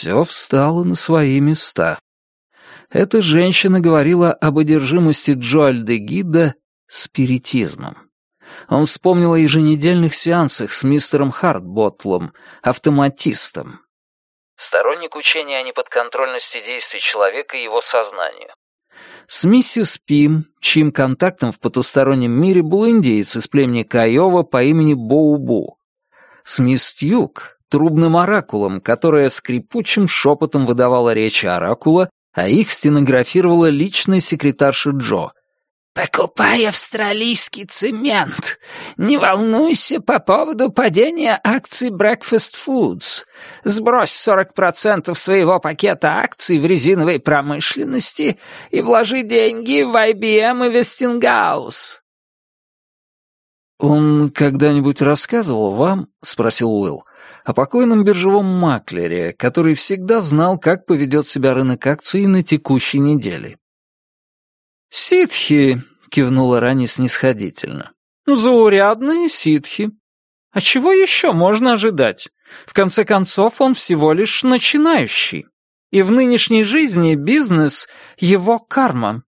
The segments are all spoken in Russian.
Все встало на свои места. Эта женщина говорила об одержимости Джоальда Гида спиритизмом. Он вспомнил о еженедельных сеансах с мистером Хартботтлом, автоматистом. Сторонник учения о неподконтрольности действий человека и его сознанию. С миссис Пим, чьим контактом в потустороннем мире был индейец из племени Кайова по имени Боубу. С мисс Тьюк, трубным оракулом, которая скрипучим шепотом выдавала речи оракула, а их стенографировала личная секретарша Джо, «Покупай австралийский цемент. Не волнуйся по поводу падения акций Breakfast Foods. Сбрось 40% своего пакета акций в резиновой промышленности и вложи деньги в IBM и Westinghouse». «Он когда-нибудь рассказывал вам, — спросил Уилл, — о покойном биржевом маклере, который всегда знал, как поведет себя рынок акций на текущей неделе?» «Ситхи», — кивнула Рани снисходительно. «Заурядные ситхи. А чего еще можно ожидать? В конце концов, он всего лишь начинающий. И в нынешней жизни бизнес — его карма.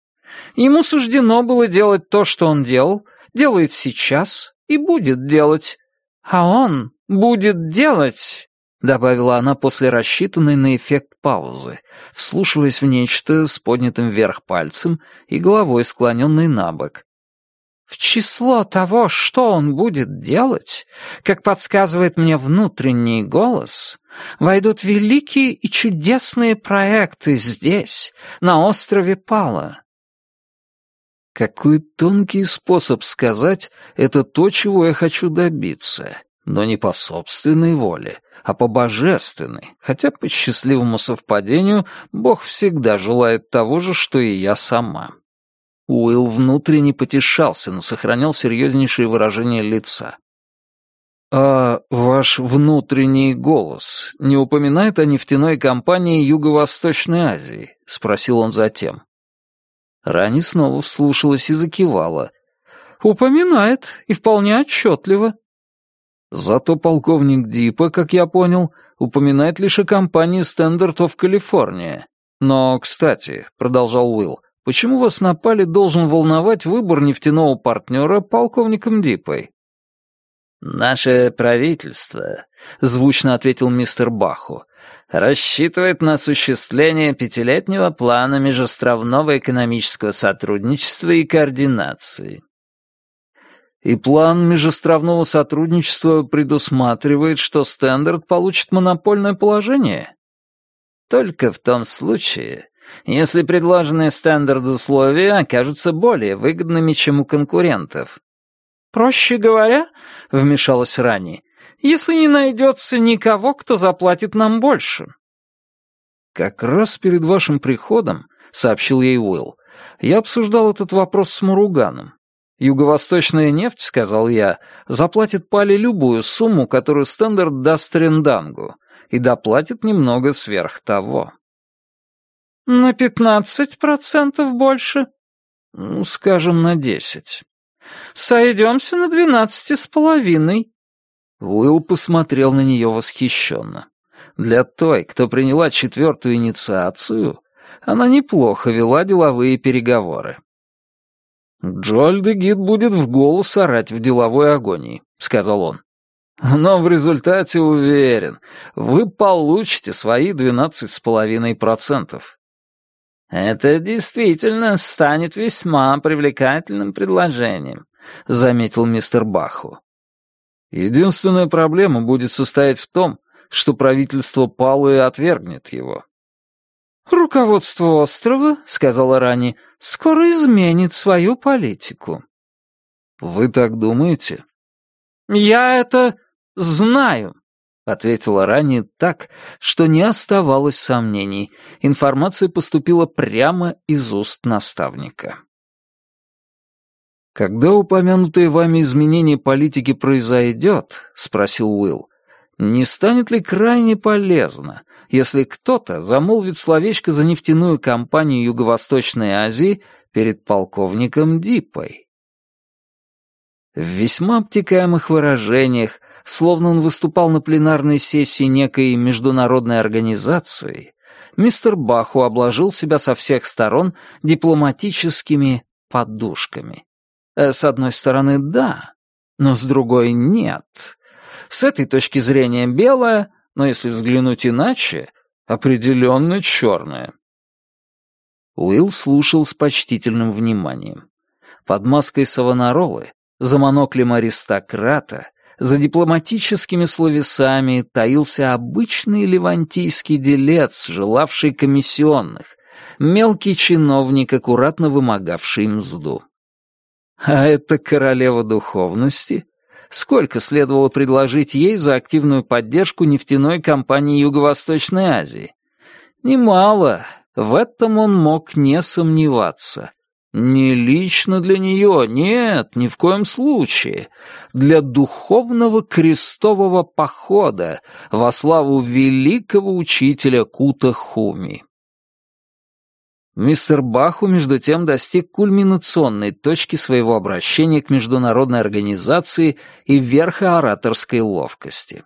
Ему суждено было делать то, что он делал, делает сейчас и будет делать. А он будет делать — добавила она после рассчитанной на эффект паузы, вслушиваясь в нечто с поднятым вверх пальцем и головой склоненной на бок. «В число того, что он будет делать, как подсказывает мне внутренний голос, войдут великие и чудесные проекты здесь, на острове Пала». Какой тонкий способ сказать «это то, чего я хочу добиться», но не по собственной воле, а по божественной, хотя по счастливому совпадению Бог всегда желает того же, что и я сама. Уилл внутренне потешался, но сохранял серьезнейшее выражение лица. «А ваш внутренний голос не упоминает о нефтяной компании Юго-Восточной Азии?» — спросил он затем. Рани снова вслушалась и закивала. «Упоминает, и вполне отчетливо. Зато полковник Дипа, как я понял, упоминает лишь о компании Standard of California. Но, кстати, продолжал Уилл, почему вас напали должен волновать выбор нефтяного партнера полковником Дипой? «Наше правительство», — звучно ответил мистер Баху, рассчитывает на осуществление пятилетнего плана межостровного экономического сотрудничества и координации. И план межостровного сотрудничества предусматривает, что Стендарт получит монопольное положение? Только в том случае, если предложенные Стендарт условия окажутся более выгодными, чем у конкурентов. «Проще говоря», — вмешалась Рани, «если не найдется никого, кто заплатит нам больше». «Как раз перед вашим приходом», — сообщил ей Уилл, «я обсуждал этот вопрос с Муруганом. Юго-восточная нефть, сказал я, заплатит Пали любую сумму, которую Стендарт даст Рендангу, и доплатит немного сверх того. На пятнадцать процентов больше? Ну, скажем, на десять. Сойдемся на двенадцати с половиной. Уилл посмотрел на нее восхищенно. Для той, кто приняла четвертую инициацию, она неплохо вела деловые переговоры. «Джоэль де Гид будет в голос орать в деловой агонии», — сказал он. «Но в результате уверен, вы получите свои двенадцать с половиной процентов». «Это действительно станет весьма привлекательным предложением», — заметил мистер Баху. «Единственная проблема будет состоять в том, что правительство Палы отвергнет его». «Руководство острова», — сказала Рани, — скоро изменит свою политику». «Вы так думаете?» «Я это знаю», — ответила ранее так, что не оставалось сомнений. Информация поступила прямо из уст наставника. «Когда упомянутое вами изменение политики произойдет, — спросил Уилл, — не станет ли крайне полезно, если кто-то замолвит словечко за нефтяную компанию Юго-Восточной Азии перед полковником Дипой. В весьма обтекаемых выражениях, словно он выступал на пленарной сессии некой международной организации, мистер Баху обложил себя со всех сторон дипломатическими подушками. Э, с одной стороны, да, но с другой — нет. С этой точки зрения белое, но если взглянуть иначе, определенно черное. Уилл слушал с почтительным вниманием. Под маской Савонаролы за моноклем аристократа, за дипломатическими словесами таился обычный левантийский делец, желавший комиссионных, мелкий чиновник, аккуратно вымогавший мзду. А это королева духовности? Сколько следовало предложить ей за активную поддержку нефтяной компании Юго-Восточной Азии? Немало, в этом он мог не сомневаться. Не лично для нее, нет, ни в коем случае. Для духовного крестового похода во славу великого учителя Кута Хуми. Мистер Баху, между тем, достиг кульминационной точки своего обращения к международной организации и верха ораторской ловкости.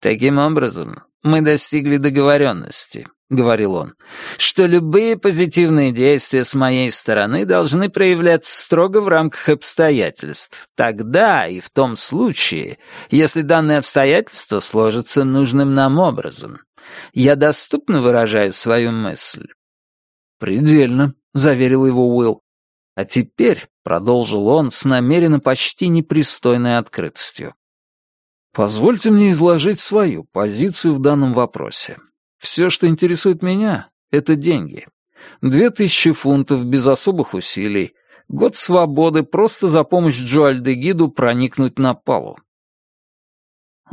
Таким образом, мы достигли договоренности, — говорил он, — что любые позитивные действия с моей стороны должны проявляться строго в рамках обстоятельств. Тогда и в том случае, если данное обстоятельство сложится нужным нам образом. Я доступно выражаю свою мысль. «Предельно», — заверил его Уилл. «А теперь», — продолжил он с намеренно почти непристойной открытостью, «позвольте мне изложить свою позицию в данном вопросе. Все, что интересует меня, — это деньги. Две тысячи фунтов без особых усилий, год свободы просто за помощь Джо Альдегиду проникнуть на палу.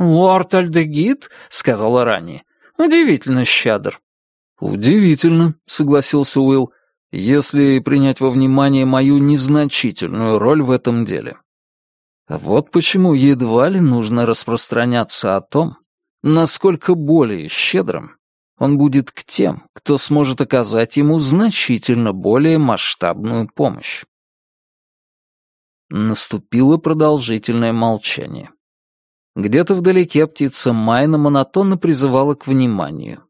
«Лорд Альдегид?» — сказала ранее. «Удивительно щадр». «Удивительно», — согласился Уилл, «если принять во внимание мою незначительную роль в этом деле». Вот почему едва ли нужно распространяться о том, насколько более щедрым он будет к тем, кто сможет оказать ему значительно более масштабную помощь. Наступило продолжительное молчание. Где-то вдалеке птица Майна монотонно призывала к вниманию.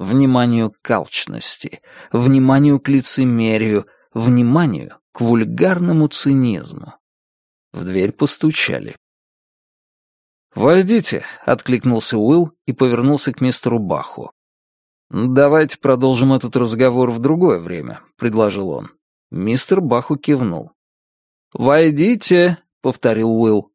Вниманию к алчности, вниманию к лицемерию, вниманию к вульгарному цинизму. В дверь постучали. «Войдите», — откликнулся Уилл и повернулся к мистеру Баху. «Давайте продолжим этот разговор в другое время», — предложил он. Мистер Баху кивнул. «Войдите», — повторил Уилл.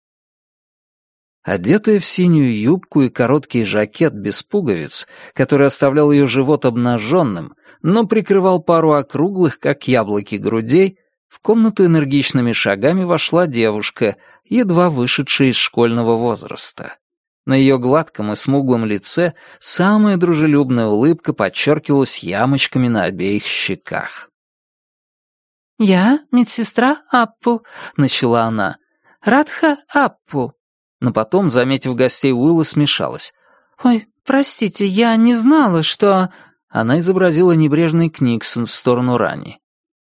Одетая в синюю юбку и короткий жакет без пуговиц, который оставлял ее живот обнаженным, но прикрывал пару округлых, как яблоки, грудей, в комнату энергичными шагами вошла девушка, едва вышедшая из школьного возраста. На ее гладком и смуглом лице самая дружелюбная улыбка подчеркивалась ямочками на обеих щеках. «Я медсестра Аппу», — начала она. «Радха Аппу». Но потом, заметив гостей Уилла, смешалась. «Ой, простите, я не знала, что...» Она изобразила небрежный Книксон в сторону Рани.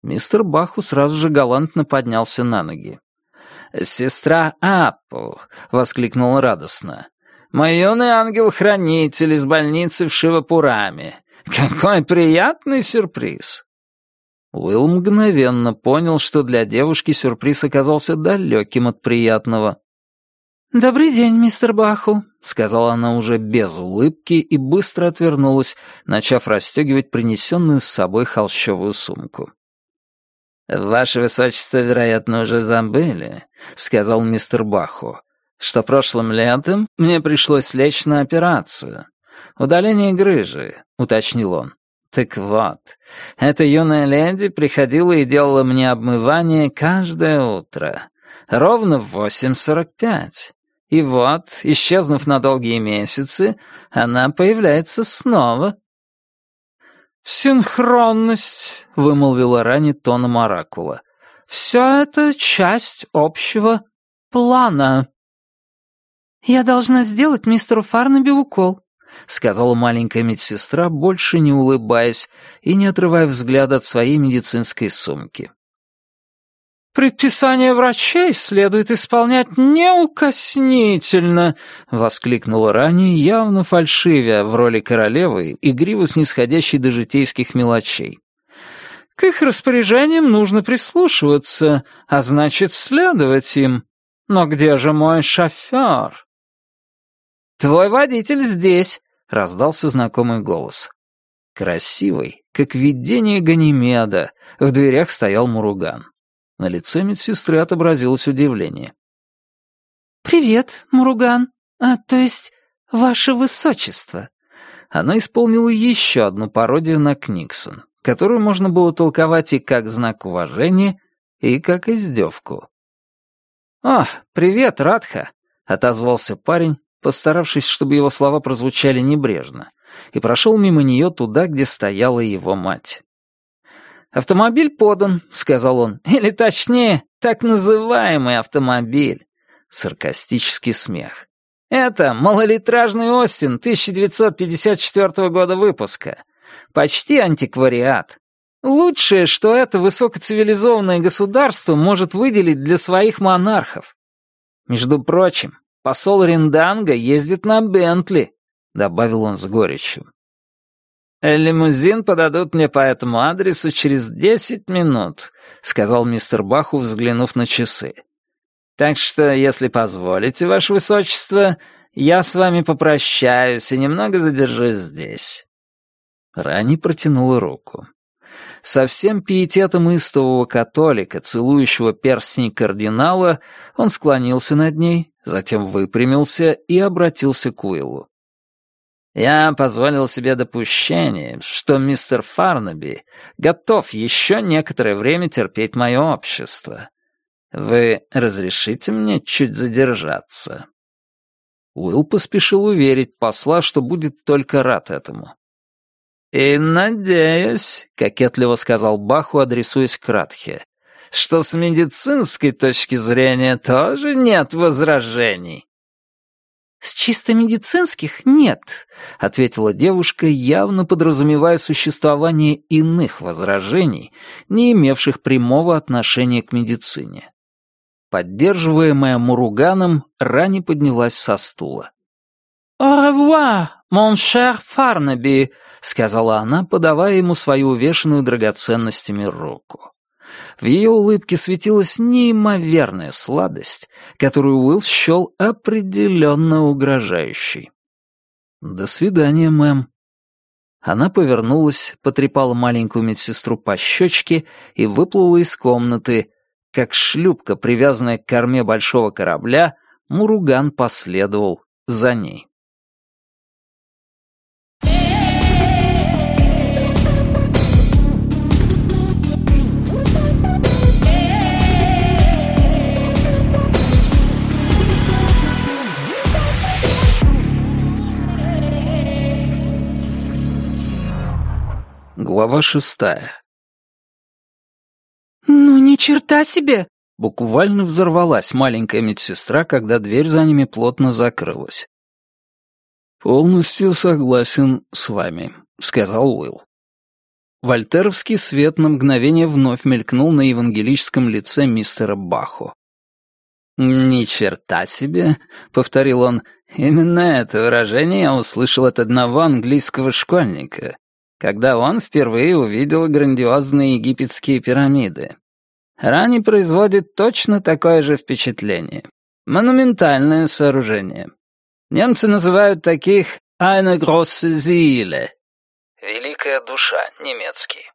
Мистер Баху сразу же галантно поднялся на ноги. «Сестра Аппу!» — воскликнул радостно. Мой юный ангел-хранитель из больницы в Шивапураме. Какой приятный сюрприз!» Уилл мгновенно понял, что для девушки сюрприз оказался далеким от приятного. «Добрый день, мистер Баху», — сказала она уже без улыбки и быстро отвернулась, начав расстегивать принесенную с собой холщовую сумку. «Ваше высочество, вероятно, уже забыли», — сказал мистер Баху что прошлым летом мне пришлось лечь на операцию. Удаление грыжи, уточнил он. Так вот, эта юная леди приходила и делала мне обмывание каждое утро. Ровно в 8.45. И вот, исчезнув на долгие месяцы, она появляется снова. «Синхронность», — вымолвила Рани тоном оракула. «Все это часть общего плана». «Я должна сделать мистеру Фарнаби укол», — сказала маленькая медсестра, больше не улыбаясь и не отрывая взгляд от своей медицинской сумки. «Предписание врачей следует исполнять неукоснительно!» — воскликнула ранее, явно фальшивя в роли королевы, игриво снисходящей до житейских мелочей. «К их распоряжениям нужно прислушиваться, а значит, следовать им. Но где же мой шофер?» «Твой водитель здесь!» — раздался знакомый голос. Красивый, как видение Ганимеда, в дверях стоял Муруган. На лице медсестры отобразилось удивление. «Привет, Муруган. А, то есть, ваше высочество». Она исполнила еще одну пародию на Книксон, которую можно было толковать и как знак уважения, и как издевку. «О, привет, Радха!» — отозвался парень, постаравшись, чтобы его слова прозвучали небрежно, и прошел мимо нее туда, где стояла его мать. «Автомобиль подан», — сказал он. «Или точнее, так называемый автомобиль». Саркастический смех. «Это малолитражный Остин 1954 года выпуска. Почти антиквариат. Лучшее, что это высокоцивилизованное государство может выделить для своих монархов. Между прочим, посол Ринданга ездит на Бентли», — добавил он с горечью. «Лимузин подадут мне по этому адресу через десять минут», — сказал мистер Баху, взглянув на часы. «Так что, если позволите, ваше высочество, я с вами попрощаюсь и немного задержусь здесь». Рани протянула руку. Со всем пиететом истового католика, целующего перстень кардинала, он склонился над ней, затем выпрямился и обратился к Уиллу. Я позволил себе допущение, что мистер Фарнаби готов еще некоторое время терпеть мое общество. Вы разрешите мне чуть задержаться?» Уилл поспешил уверить посла, что будет только рад этому. «И надеюсь», — кокетливо сказал Баху, адресуясь к Радхе, «что с медицинской точки зрения тоже нет возражений». «С чисто медицинских нет», — ответила девушка, явно подразумевая существование иных возражений, не имевших прямого отношения к медицине. Поддерживаемая Муруганом, Рани поднялась со стула. «Au revoir, mon Фарнаби», — сказала она, подавая ему свою увешанную драгоценностями руку. В ее улыбке светилась неимоверная сладость, которую Уилл счел определенно угрожающей. «До свидания, мэм». Она повернулась, потрепала маленькую медсестру по щечке и выплыла из комнаты. Как шлюпка, привязанная к корме большого корабля, Муруган последовал за ней. Глава шестая. «Ну, ни черта себе!» Буквально взорвалась маленькая медсестра, когда дверь за ними плотно закрылась. «Полностью согласен с вами», — сказал Уилл. Вольтеровский свет на мгновение вновь мелькнул на евангелическом лице мистера Бахо. «Ни черта себе», — повторил он, — «именно это выражение я услышал от одного английского школьника когда он впервые увидел грандиозные египетские пирамиды. Рани производит точно такое же впечатление. Монументальное сооружение. Немцы называют таких «eine große Seele» — «великая душа» немецкий.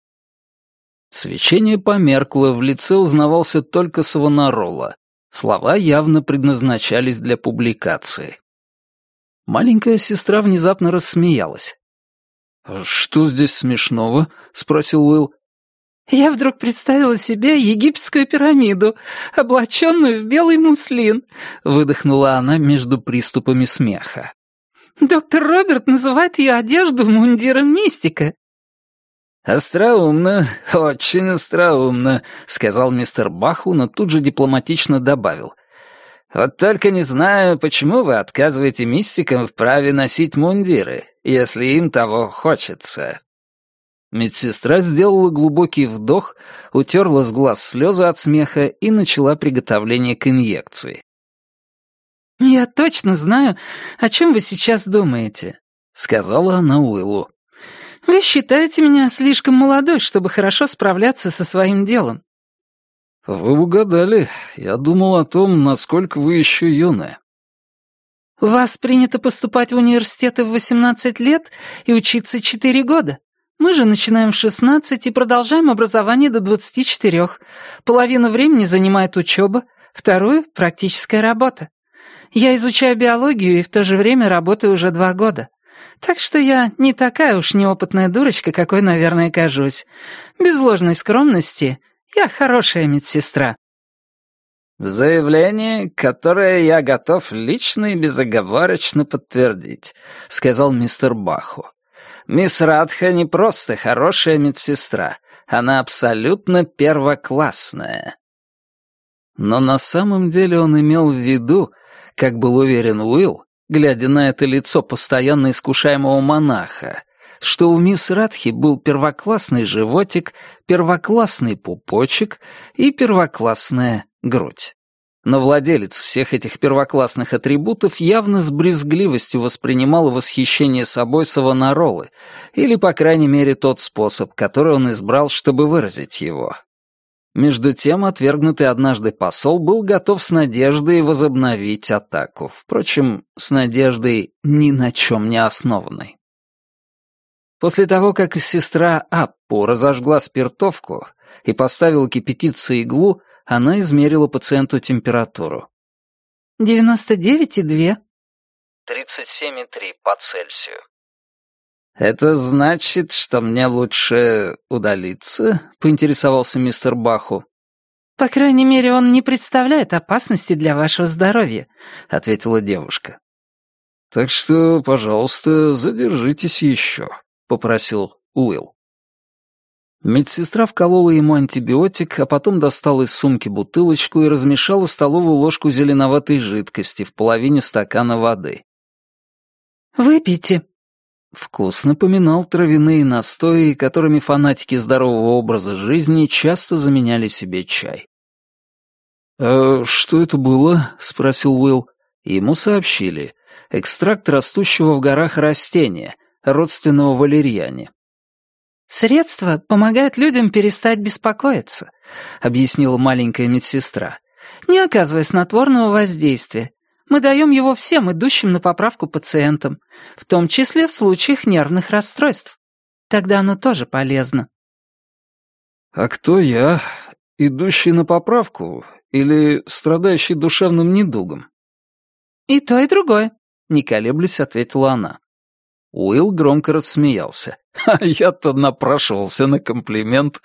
Свечение померкло, в лице узнавался только Савонарола. Слова явно предназначались для публикации. Маленькая сестра внезапно рассмеялась. «Что здесь смешного?» — спросил Уилл. «Я вдруг представила себе египетскую пирамиду, облаченную в белый муслин», — выдохнула она между приступами смеха. «Доктор Роберт называет ее одежду мундиром мистика». «Остроумно, очень остроумно», — сказал мистер Баху, но тут же дипломатично добавил. «Вот только не знаю, почему вы отказываете мистикам в праве носить мундиры если им того хочется. Медсестра сделала глубокий вдох, утерла с глаз слезы от смеха и начала приготовление к инъекции. «Я точно знаю, о чем вы сейчас думаете», — сказала она Уиллу. «Вы считаете меня слишком молодой, чтобы хорошо справляться со своим делом». «Вы угадали. Я думал о том, насколько вы еще юная». «У вас принято поступать в университеты в 18 лет и учиться 4 года. Мы же начинаем в 16 и продолжаем образование до 24. Половину времени занимает учеба, вторую — практическая работа. Я изучаю биологию и в то же время работаю уже два года. Так что я не такая уж неопытная дурочка, какой, наверное, кажусь. Без ложной скромности я хорошая медсестра». «Заявление, которое я готов лично и безоговорочно подтвердить», — сказал мистер Баху. Мисс Радха не просто хорошая медсестра, она абсолютно первоклассная. Но на самом деле он имел в виду, как был уверен Уилл, глядя на это лицо постоянно искушаемого монаха, что у мисс Радхи был первоклассный животик, первоклассный пупочек и первоклассная грудь но владелец всех этих первоклассных атрибутов явно с брезгливостью воспринимал восхищение собой Савонаролы, или, по крайней мере, тот способ, который он избрал, чтобы выразить его. Между тем, отвергнутый однажды посол был готов с надеждой возобновить атаку, впрочем, с надеждой ни на чем не основанной. После того, как сестра Аппу разожгла спиртовку и поставила кипятиться иглу, она измерила пациенту температуру. «Девяносто девять и две». «Тридцать семь и три по Цельсию». «Это значит, что мне лучше удалиться?» — поинтересовался мистер Баху. «По крайней мере, он не представляет опасности для вашего здоровья», — ответила девушка. «Так что, пожалуйста, задержитесь еще», — попросил Уилл. Медсестра вколола ему антибиотик, а потом достала из сумки бутылочку и размешала столовую ложку зеленоватой жидкости в половине стакана воды. «Выпейте». Вкус напоминал травяные настои, которыми фанатики здорового образа жизни часто заменяли себе чай. «А что это было?» — спросил Уилл. Ему сообщили. Экстракт растущего в горах растения, родственного валерьяне. «Средства помогают людям перестать беспокоиться», — объяснила маленькая медсестра. «Не оказывая снотворного воздействия. Мы даем его всем идущим на поправку пациентам, в том числе в случаях нервных расстройств. Тогда оно тоже полезно». «А кто я? Идущий на поправку или страдающий душевным недугом?» «И то, и другое», — не колеблясь ответила она. Уилл громко рассмеялся. «А я-то напрашивался на комплимент».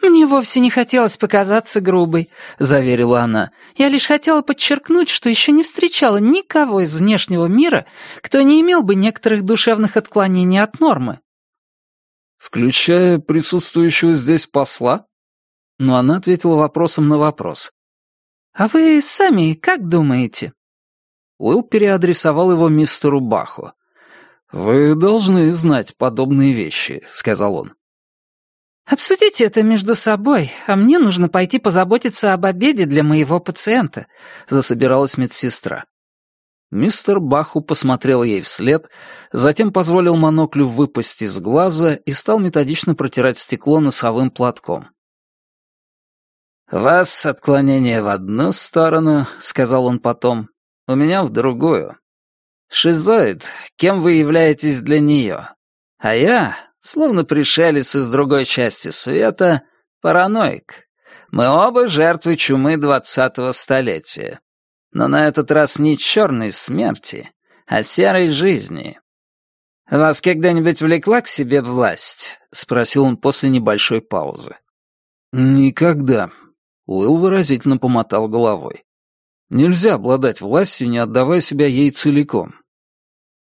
«Мне вовсе не хотелось показаться грубой», — заверила она. «Я лишь хотела подчеркнуть, что еще не встречала никого из внешнего мира, кто не имел бы некоторых душевных отклонений от нормы». «Включая присутствующего здесь посла?» Но она ответила вопросом на вопрос. «А вы сами как думаете?» Уилл переадресовал его мистеру Баху. «Вы должны знать подобные вещи», — сказал он. «Обсудите это между собой, а мне нужно пойти позаботиться об обеде для моего пациента», — засобиралась медсестра. Мистер Баху посмотрел ей вслед, затем позволил моноклю выпасть из глаза и стал методично протирать стекло носовым платком. «Вас отклонение в одну сторону», — сказал он потом, — «у меня в другую. Шизоид, кем вы являетесь для нее? А я, словно пришелец из другой части света, параноик. Мы оба жертвы чумы двадцатого столетия. Но на этот раз не черной смерти, а серой жизни. «Вас когда-нибудь влекла к себе власть?» — спросил он после небольшой паузы. «Никогда», — Уилл выразительно помотал головой. Нельзя обладать властью, не отдавая себя ей целиком.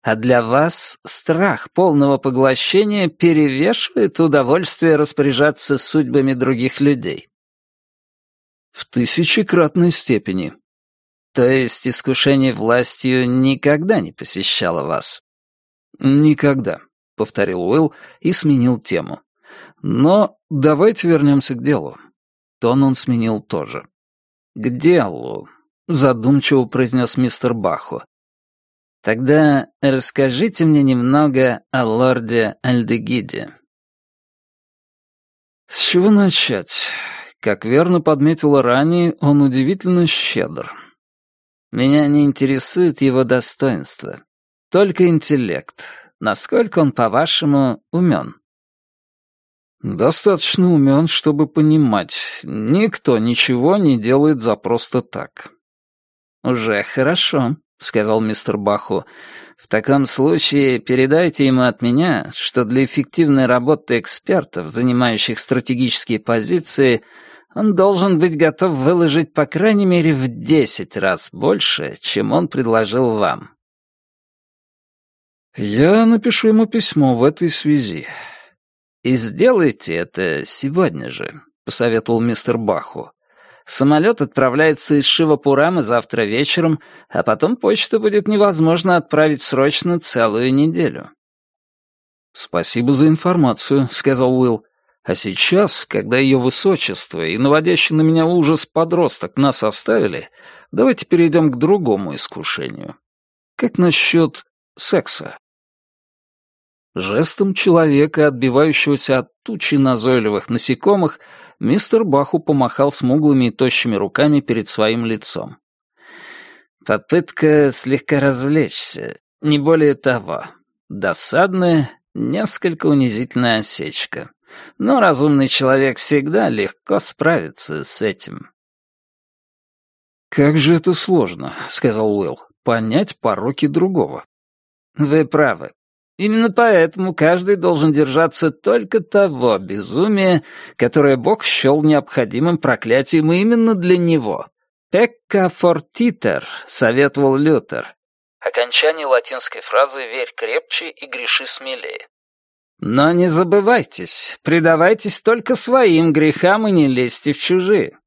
А для вас страх полного поглощения перевешивает удовольствие распоряжаться судьбами других людей. В тысячекратной степени. То есть искушение властью никогда не посещало вас? Никогда, повторил Уилл и сменил тему. «Но давайте вернемся к делу». Тон он сменил тоже. «К делу», — задумчиво произнес мистер Баху. «Тогда расскажите мне немного о лорде Альдегиде». «С чего начать?» Как верно подметила ранее, он удивительно щедр. Меня не интересует его достоинство, только интеллект. Насколько он, по-вашему, умен? Достаточно умен, чтобы понимать, никто ничего не делает за просто так. Уже хорошо, сказал мистер Баху. В таком случае передайте ему от меня, что для эффективной работы экспертов, занимающих стратегические позиции, он должен быть готов выложить по крайней мере в десять раз больше, чем он предложил вам. Я напишу ему письмо в этой связи. И сделайте это сегодня же, посоветовал мистер Баху. Самолет отправляется из Шивапурамы завтра вечером, а потом почту будет невозможно отправить срочно целую неделю. «Спасибо за информацию», — сказал Уилл. А сейчас, когда ее высочество и наводящий на меня ужас подросток нас оставили, давайте перейдем к другому искушению. Как насчет секса? Жестом человека, отбивающегося от тучи назойливых насекомых, мистер Баху помахал смуглыми и тощими руками перед своим лицом. Попытка слегка развлечься, не более того. Досадная, несколько унизительная осечка. Но разумный человек всегда легко справится с этим. «Как же это сложно», — сказал Уилл, — «понять пороки другого». «Вы правы. Именно поэтому каждый должен держаться только того безумия, которое Бог счел необходимым проклятием именно для него. «Пекка фортитер», — советовал Лютер. Окончание латинской фразы «верь крепче и греши смелее». Но не забывайтесь, предавайтесь только своим грехам и не лезьте в чужие.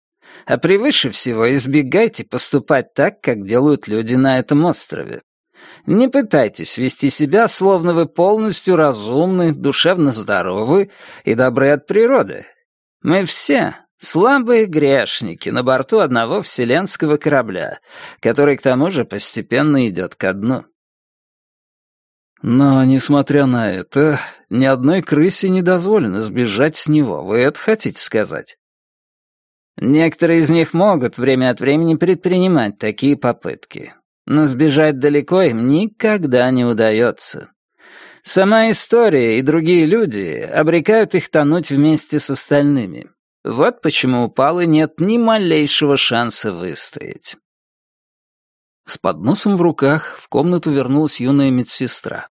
А превыше всего избегайте поступать так, как делают люди на этом острове. Не пытайтесь вести себя, словно вы полностью разумны, душевно здоровы и добры от природы. Мы все слабые грешники на борту одного вселенского корабля, который к тому же постепенно идет ко дну. Но, несмотря на это, ни одной крысе не дозволено сбежать с него. Вы это хотите сказать? Некоторые из них могут время от времени предпринимать такие попытки. Но сбежать далеко им никогда не удается. Сама история и другие люди обрекают их тонуть вместе с остальными. Вот почему у Палы нет ни малейшего шанса выстоять. С подносом в руках в комнату вернулась юная медсестра.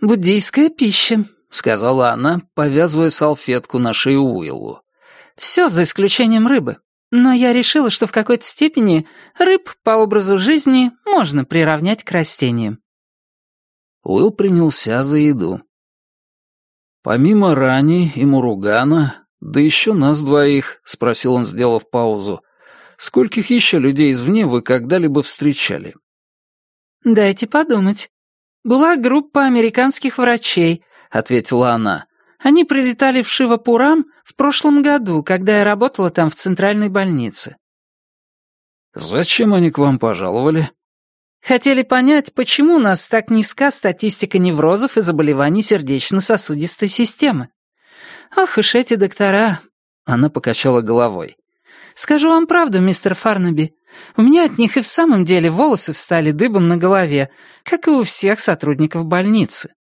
«Буддийская пища», — сказала она, повязывая салфетку на шею Уиллу. «Все за исключением рыбы. Но я решила, что в какой-то степени рыб по образу жизни можно приравнять к растениям». Уилл принялся за еду. «Помимо Рани и Муругана, да еще нас двоих», — спросил он, сделав паузу, «скольких еще людей извне вы когда-либо встречали?» «Дайте подумать. «Была группа американских врачей», — ответила она. «Они прилетали в Шивапурам в прошлом году, когда я работала там в центральной больнице». «Зачем они к вам пожаловали?» «Хотели понять, почему у нас так низка статистика неврозов и заболеваний сердечно-сосудистой системы. Ох уж эти доктора!» Она покачала головой. «Скажу вам правду, мистер Фарнаби. У меня от них и в самом деле волосы встали дыбом на голове, как и у всех сотрудников больницы».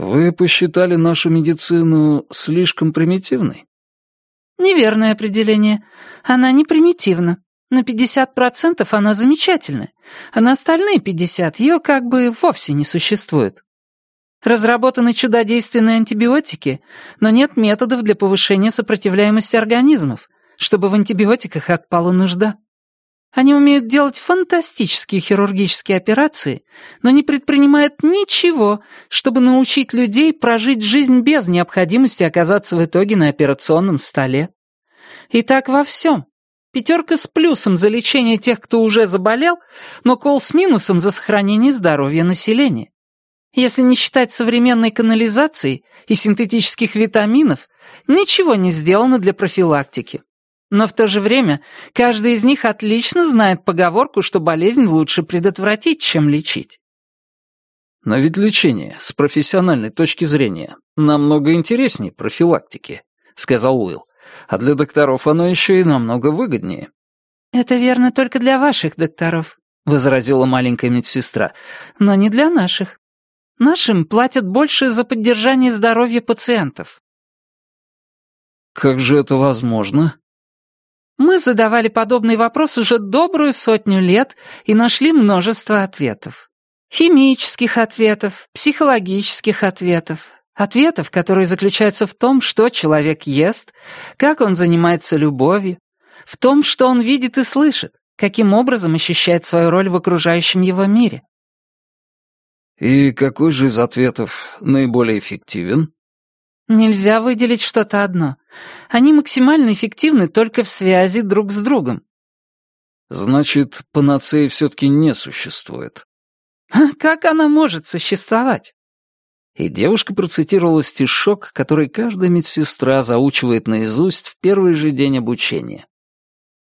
«Вы посчитали нашу медицину слишком примитивной?» «Неверное определение. Она не примитивна. На 50% она замечательная, а на остальные 50% ее как бы вовсе не существует. Разработаны чудодейственные антибиотики, но нет методов для повышения сопротивляемости организмов, чтобы в антибиотиках отпала нужда. Они умеют делать фантастические хирургические операции, но не предпринимают ничего, чтобы научить людей прожить жизнь без необходимости оказаться в итоге на операционном столе. И так во всем. Пятерка с плюсом за лечение тех, кто уже заболел, но кол с минусом за сохранение здоровья населения. Если не считать современной канализации и синтетических витаминов, ничего не сделано для профилактики. Но в то же время каждый из них отлично знает поговорку, что болезнь лучше предотвратить, чем лечить. Но ведь лечение, с профессиональной точки зрения, намного интереснее профилактики, сказал Уилл. А для докторов оно еще и намного выгоднее. Это верно только для ваших докторов, возразила маленькая медсестра, но не для наших. Нашим платят больше за поддержание здоровья пациентов. Как же это возможно? Мы задавали подобный вопрос уже добрую сотню лет и нашли множество ответов. Химических ответов, психологических ответов, ответов, которые заключаются в том, что человек ест, как он занимается любовью, в том, что он видит и слышит, каким образом ощущает свою роль в окружающем его мире. И какой же из ответов наиболее эффективен? Нельзя выделить что-то одно. Они максимально эффективны только в связи друг с другом. Значит, панацеи все-таки не существует. Как она может существовать? И девушка процитировала стишок, который каждая медсестра заучивает наизусть в первый же день обучения.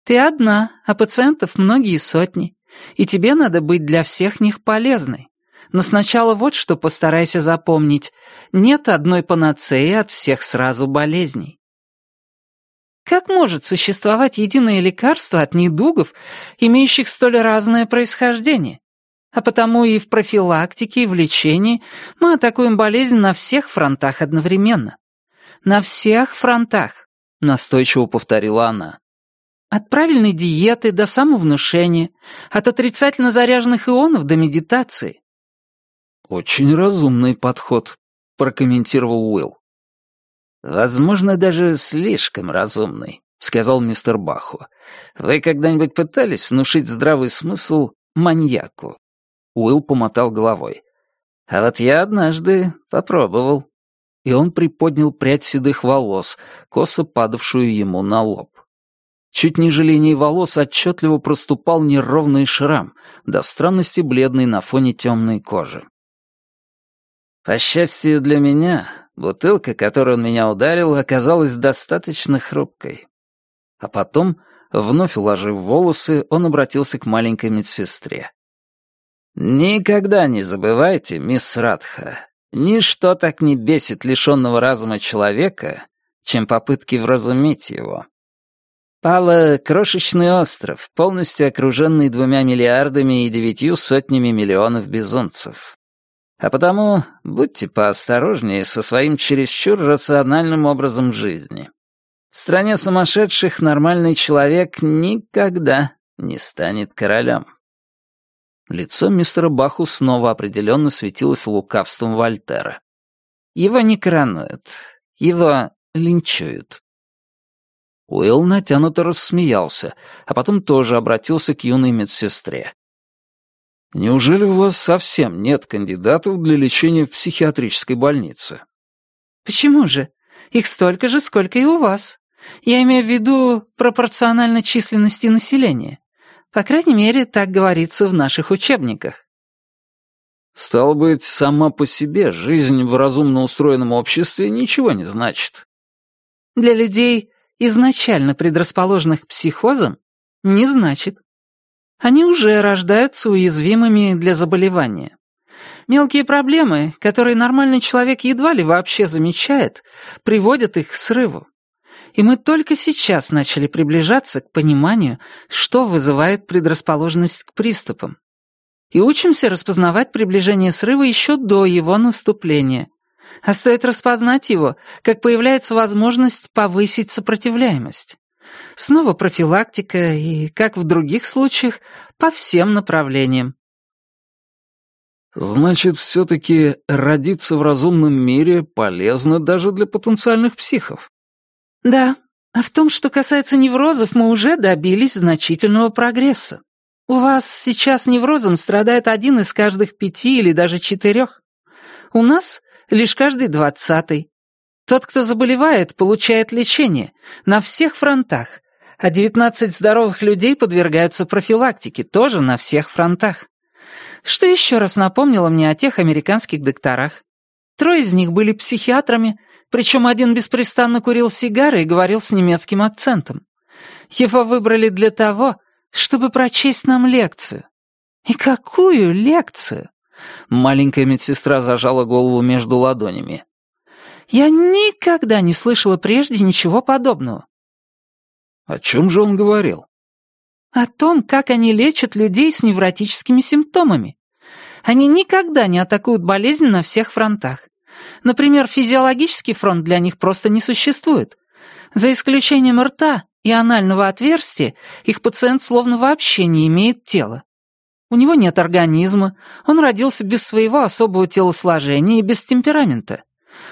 «Ты одна, а пациентов многие сотни, и тебе надо быть для всех них полезной. Но сначала вот что постарайся запомнить. Нет одной панацеи от всех сразу болезней». Как может существовать единое лекарство от недугов, имеющих столь разное происхождение? А потому и в профилактике, и в лечении мы атакуем болезнь на всех фронтах одновременно. На всех фронтах, настойчиво повторила она. От правильной диеты до самовнушения, от отрицательно заряженных ионов до медитации. «Очень разумный подход», — прокомментировал Уилл. «Возможно, даже слишком разумный», — сказал мистер Баху. «Вы когда-нибудь пытались внушить здравый смысл маньяку?» Уилл помотал головой. «А вот я однажды попробовал». И он приподнял прядь седых волос, косо падавшую ему на лоб. Чуть ниже линии волос отчетливо проступал неровный шрам, до странности бледный на фоне темной кожи. По счастью для меня, бутылка, которой он меня ударил, оказалась достаточно хрупкой. А потом, вновь уложив волосы, он обратился к маленькой медсестре. «Никогда не забывайте, мисс Радха, ничто так не бесит лишенного разума человека, чем попытки вразумить его. Пала крошечный остров, полностью окруженный двумя миллиардами и девятью сотнями миллионов безумцев. А потому будьте поосторожнее со своим чересчур рациональным образом жизни. В стране сумасшедших нормальный человек никогда не станет королем. Лицо мистера Баху снова определенно светилось лукавством Вольтера. Его не коронуют, его линчуют. Уилл натянуто рассмеялся, а потом тоже обратился к юной медсестре. «Неужели у вас совсем нет кандидатов для лечения в психиатрической больнице?» «Почему же? Их столько же, сколько и у вас. Я имею в виду пропорционально численности населения. По крайней мере, так говорится в наших учебниках. Стало быть, сама по себе жизнь в разумно устроенном обществе ничего не значит. Для людей, изначально предрасположенных к психозам, не значит. Они уже рождаются уязвимыми для заболевания. Мелкие проблемы, которые нормальный человек едва ли вообще замечает, приводят их к срыву и мы только сейчас начали приближаться к пониманию, что вызывает предрасположенность к приступам. И учимся распознавать приближение срыва еще до его наступления. А стоит распознать его, как появляется возможность повысить сопротивляемость. Снова профилактика и, как в других случаях, по всем направлениям. Значит, все-таки родиться в разумном мире полезно даже для потенциальных психов. Да, а в том, что касается неврозов, мы уже добились значительного прогресса. У вас сейчас неврозом страдает один из каждых пяти или даже четырех. У нас лишь каждый двадцатый. Тот, кто заболевает, получает лечение на всех фронтах, а 19 здоровых людей подвергаются профилактике тоже на всех фронтах. Что еще раз напомнило мне о тех американских докторах. Трое из них были психиатрами, причем один беспрестанно курил сигары и говорил с немецким акцентом. Его выбрали для того, чтобы прочесть нам лекцию. И какую лекцию? Маленькая медсестра зажала голову между ладонями. Я никогда не слышала прежде ничего подобного. О чем же он говорил? О том, как они лечат людей с невротическими симптомами. Они никогда не атакуют болезнь на всех фронтах. Например, физиологический фронт для них просто не существует. За исключением рта и анального отверстия, их пациент словно вообще не имеет тела. У него нет организма, он родился без своего особого телосложения и без темперамента.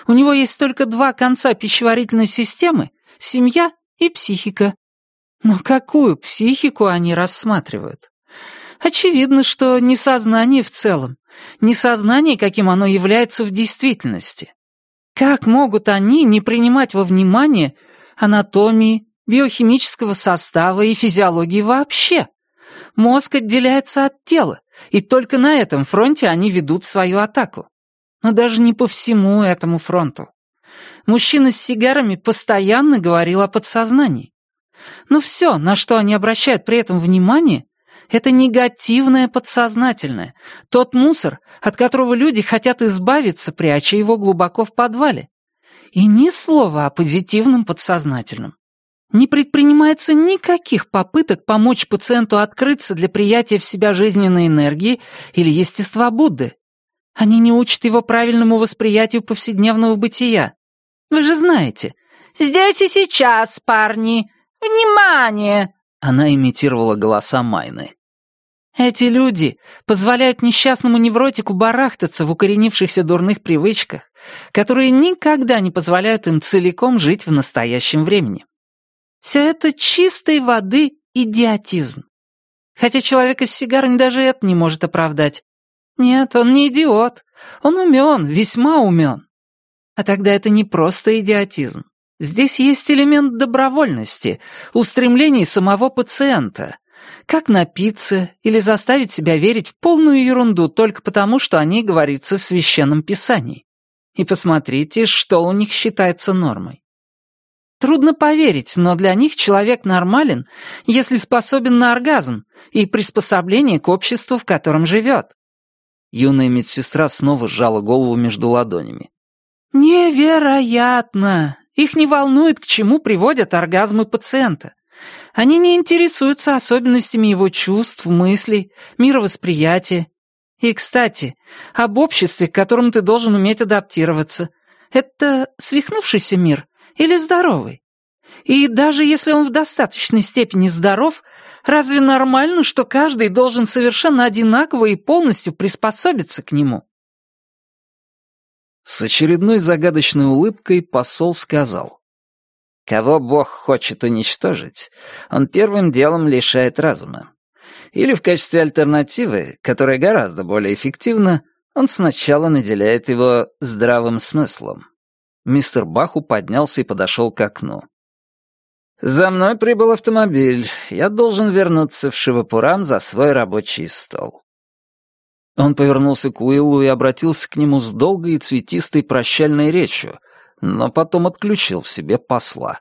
У него есть только два конца пищеварительной системы — семья и психика. Но какую психику они рассматривают? Очевидно, что не сознание в целом, не сознание, каким оно является в действительности. Как могут они не принимать во внимание анатомии, биохимического состава и физиологии вообще? Мозг отделяется от тела, и только на этом фронте они ведут свою атаку. Но даже не по всему этому фронту. Мужчина с сигарами постоянно говорил о подсознании. Но все, на что они обращают при этом внимание, это негативное подсознательное, тот мусор, от которого люди хотят избавиться, пряча его глубоко в подвале. И ни слова о позитивном подсознательном. Не предпринимается никаких попыток помочь пациенту открыться для приятия в себя жизненной энергии или естества Будды. Они не учат его правильному восприятию повседневного бытия. Вы же знаете. «Здесь и сейчас, парни! Внимание!» Она имитировала голоса Майны. Эти люди позволяют несчастному невротику барахтаться в укоренившихся дурных привычках, которые никогда не позволяют им целиком жить в настоящем времени. Все это чистой воды идиотизм. Хотя человек из сигарами даже это не может оправдать. Нет, он не идиот. Он умен, весьма умен. А тогда это не просто идиотизм. Здесь есть элемент добровольности, устремлений самого пациента, как напиться или заставить себя верить в полную ерунду только потому, что о ней говорится в Священном Писании? И посмотрите, что у них считается нормой. Трудно поверить, но для них человек нормален, если способен на оргазм и приспособление к обществу, в котором живет. Юная медсестра снова сжала голову между ладонями. «Невероятно! Их не волнует, к чему приводят оргазмы пациента. Они не интересуются особенностями его чувств, мыслей, мировосприятия. И, кстати, об обществе, к которому ты должен уметь адаптироваться. Это свихнувшийся мир или здоровый? И даже если он в достаточной степени здоров, разве нормально, что каждый должен совершенно одинаково и полностью приспособиться к нему? С очередной загадочной улыбкой посол сказал. Кого Бог хочет уничтожить, он первым делом лишает разума. Или в качестве альтернативы, которая гораздо более эффективна, он сначала наделяет его здравым смыслом. Мистер Баху поднялся и подошел к окну. «За мной прибыл автомобиль. Я должен вернуться в Шивапурам за свой рабочий стол». Он повернулся к Уиллу и обратился к нему с долгой и цветистой прощальной речью — но потом отключил в себе посла.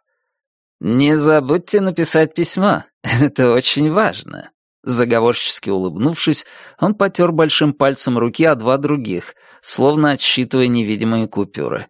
«Не забудьте написать письмо, это очень важно». Заговорчески улыбнувшись, он потер большим пальцем руки о два других, словно отсчитывая невидимые купюры.